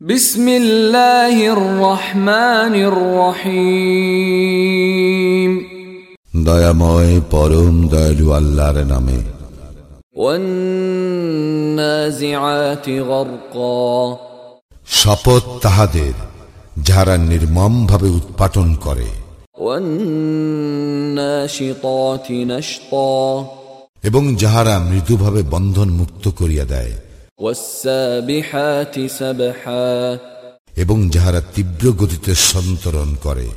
বিসমিল্লাহির রহমানির রহিম। দয়াময় পরম দয়ালু আল্লাহর নামে। শপথ তাহাদের যারা নির্মমভাবে উৎপাটন করে। এবং যাহারা মৃদুভাবে বন্ধন মুক্ত করিয়া দেয়। এবং যাহারা তীব্র গতিতে সন্তরণ করে।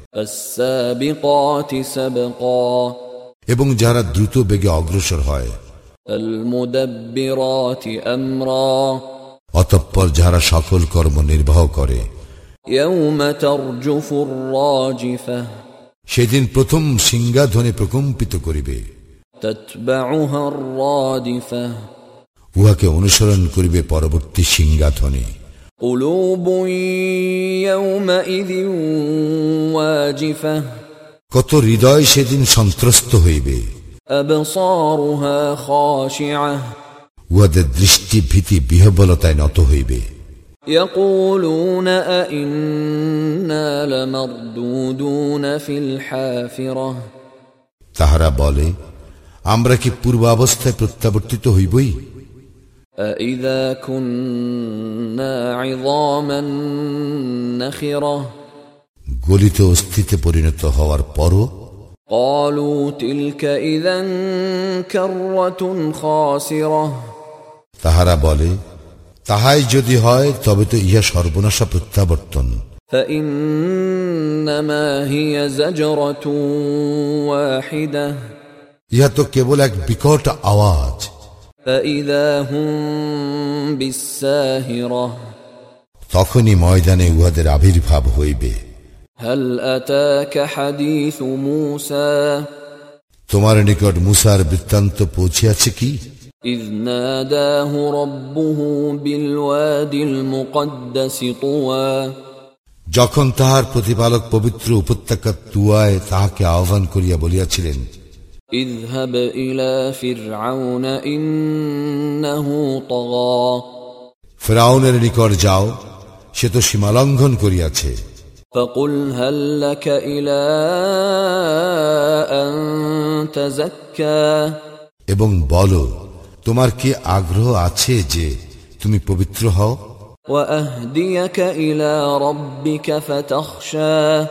এবং যাহারা দ্রুত বেগে অগ্রসর হয়। অতঃপর যাহারা সফল কর্ম নির্বাহ করে। সেদিন প্রথম সিংহাধনে প্রকম্পিত করিবে। তৎবাহ উহাকে অনুসরণ করিবে পরবর্তী সিংহাধ্বনি قلوب يومئذ واجفه কত হৃদয় সেদিন সন্ত্রস্ত হইবে ابصارها خاشعه উহাদের দৃষ্টি ভীতি বিহবলতায় নত হইবে يقولون أئنا لمردودون في الحافرة তাহারা বলে আমরা কি পূর্বাবস্থায় প্রত্যাবর্তিত হইবই أئذا كنا عظاما نخرة গলিত অস্থিতে পরিণত হওয়ার পরও قالوا تلك إذا كرة خاسرة তাহারা বলে তাহাই যদি হয় তবে তো ইহা সর্বনাশা প্রত্যাবর্তন فإنما هي زجرة واحدة ইহা তো কেবল এক বিকট আওয়াজ فإذا هم بالساهرة তখনই ময়দানে উহাদের আবির্ভাব হইবে هل أتاك حديث موسى তোমার নিকট মুসার বৃত্তান্ত পৌঁছিয়াছে কি إذ ناداه ربه بالوادي المقدس طوى যখন তাহার প্রতিপালক পবিত্র উপত্যকা তুয়ায় তাহাকে আহ্বান করিয়া বলিয়াছিলেন اذهب إلى فرعون إنه طغى ফেরাউনের নিকট যাও সে তো সীমালঙ্ঘন করিয়াছে فقل هل لك إلى أن تزكى এবং বলো তোমার কি আগ্রহ আছে যে তুমি পবিত্র হও وأهديك إلى ربك فتخشى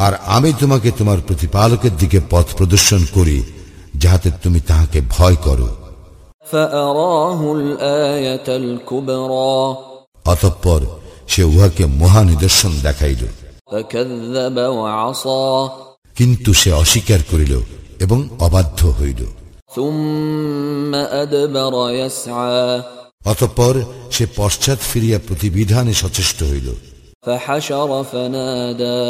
আর আমি তোমাকে তোমার প্রতিপালকের দিকে পথ প্রদর্শন করি যাহাতে তুমি তাহাকে ভয় করো فأراه الآية الكبرى অতঃপর সে উহাকে মহা নিদর্শন দেখাইল فكذب وعصى কিন্তু সে অস্বীকার করিল এবং অবাধ্য হইল ثم أدبر يسعى অতঃপর সে পশ্চাৎ ফিরিয়া প্রতিবিধানে সচেষ্ট হইল فحشر فنادى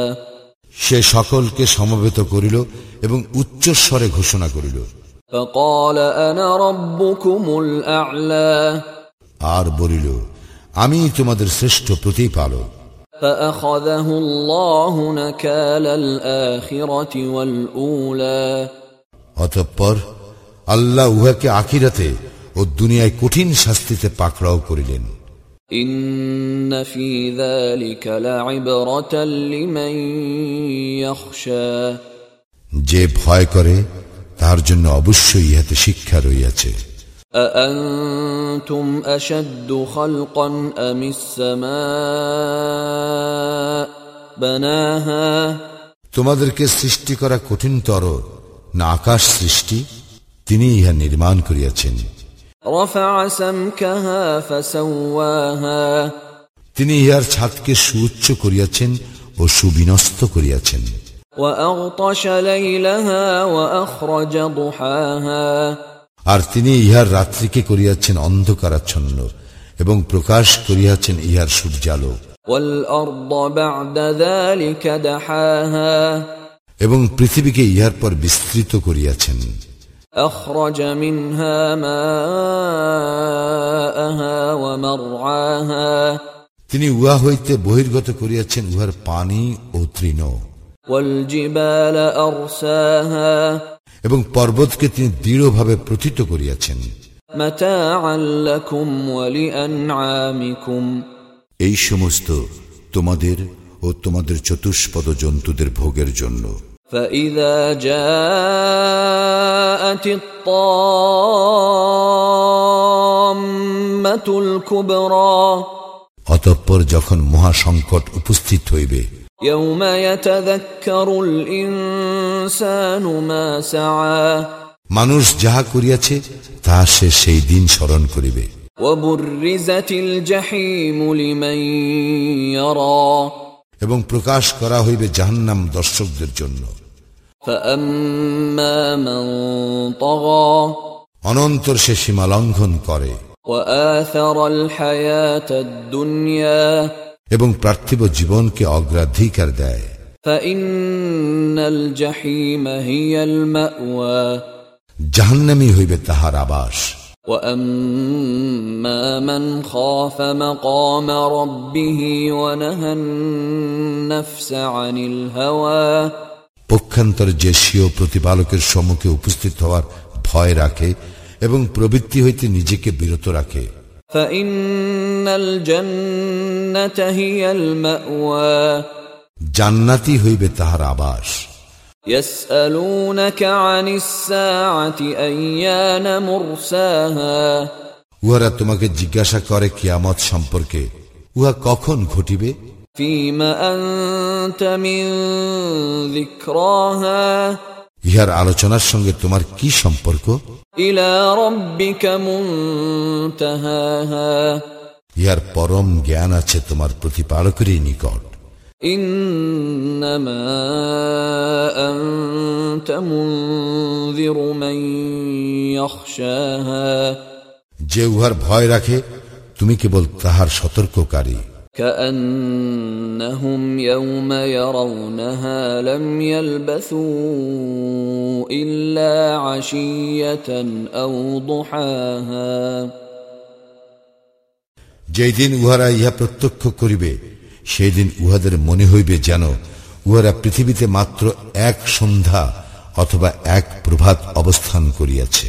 সে সকলকে সমবেত করিল এবং উচ্চস্বরে ঘোষণা করিল فقال أنا ربكم الأعلى আর বলিল আমি তোমাদের শ্রেষ্ঠ প্রতিপালক فأخذه الله نكال الآخرة والأولى অতঃপর আল্লাহ উহাকে আখিরাতে ও দুনিয়ায় কঠিন শাস্তিতে পাকড়াও করিলেন إن في ذلك لعبرة لمن يخشى যে ভয় করে তার জন্য অবশ্যই ইহাতে শিক্ষা রইয়াছে أأنتم أشد خلقا أم السماء بناها তোমাদেরকে সৃষ্টি করা কঠিনতর না আকাশ সৃষ্টি তিনি ইহা নির্মাণ করিয়াছেন رفع سمكها فسواها তিনি ইহার ছাদকে সুউচ্চ করিয়াছেন ও সুবিনস্ত করিয়াছেন। আর তিনি ইহার রাত্রিকে করিয়াছেন অন্ধকারাচ্ছন্ন এবং প্রকাশ করিয়াছেন ইহার সূর্যালো এবং পৃথিবীকে ইহার পর বিস্তৃত করিয়াছেন। أخرج منها ماءها ومرعاها তিনি উহা হইতে বহির্গত করিয়াছেন উহার পানি ও তৃণ والجبال أرساها এবং পর্বতকে তিনি দৃঢ়ভাবে প্রথিত করিয়াছেন متاعا لكم ولأنعامكم এই সমস্ত তোমাদের ও তোমাদের চতুষ্পদ জন্তুদের ভোগের জন্য فإذا جاءت الطامة الكبرى অতঃপর যখন মহাসংকট উপস্থিত হইবে يوم يتذكر الإنسان ما سعى মানুষ যাহা করিয়াছে তাহা সে সেই দিন স্মরণ করিবে وبرزت الجحيم لمن يرى এবং প্রকাশ করা হইবে জাহান্নাম দর্শকদের জন্য فأما من طغى অনন্তর সে সীমা লঙ্ঘন করে وآثر الحياة الدنيا এবং পার্থিব জীবনকে অগ্রাধিকার দেয় فإن الجحيم هي المأوى জাহান্নামী হইবে তাহার আবাস واما من خاف مقام ربه ونهى النفس عن الهوى পক্ষান্তর যে সিও প্রতিপালকের সম্মুখে উপস্থিত হওয়ার ভয় রাখে এবং প্রবৃত্তি হইতে নিজেকে বিরত রাখে। জান্নাতি হইবে তাহার আবাস। উহারা তোমাকে জিজ্ঞাসা করে কিয়ামত সম্পর্কে। উহা কখন ঘটিবে? فيما انت من ذكراها ইহার আলোচনার সঙ্গে তোমার কি সম্পর্ক الى ربك منتهاها ইহার পরম জ্ঞান আছে তোমার প্রতিপালকেরই নিকট انما انت منذر من يخشاها যে উহার ভয় রাখে তুমি কেবল তাহার সতর্ককারী كانهم يوم يرونها لم يلبثوا الا عشيه او ضحاها যেই দিন উহারা ইহা প্রত্যক্ষ করিবে সেই দিন উহাদের মনে হইবে যেন উহারা পৃথিবীতে মাত্র এক সন্ধ্যা অথবা এক প্রভাত অবস্থান করিয়াছে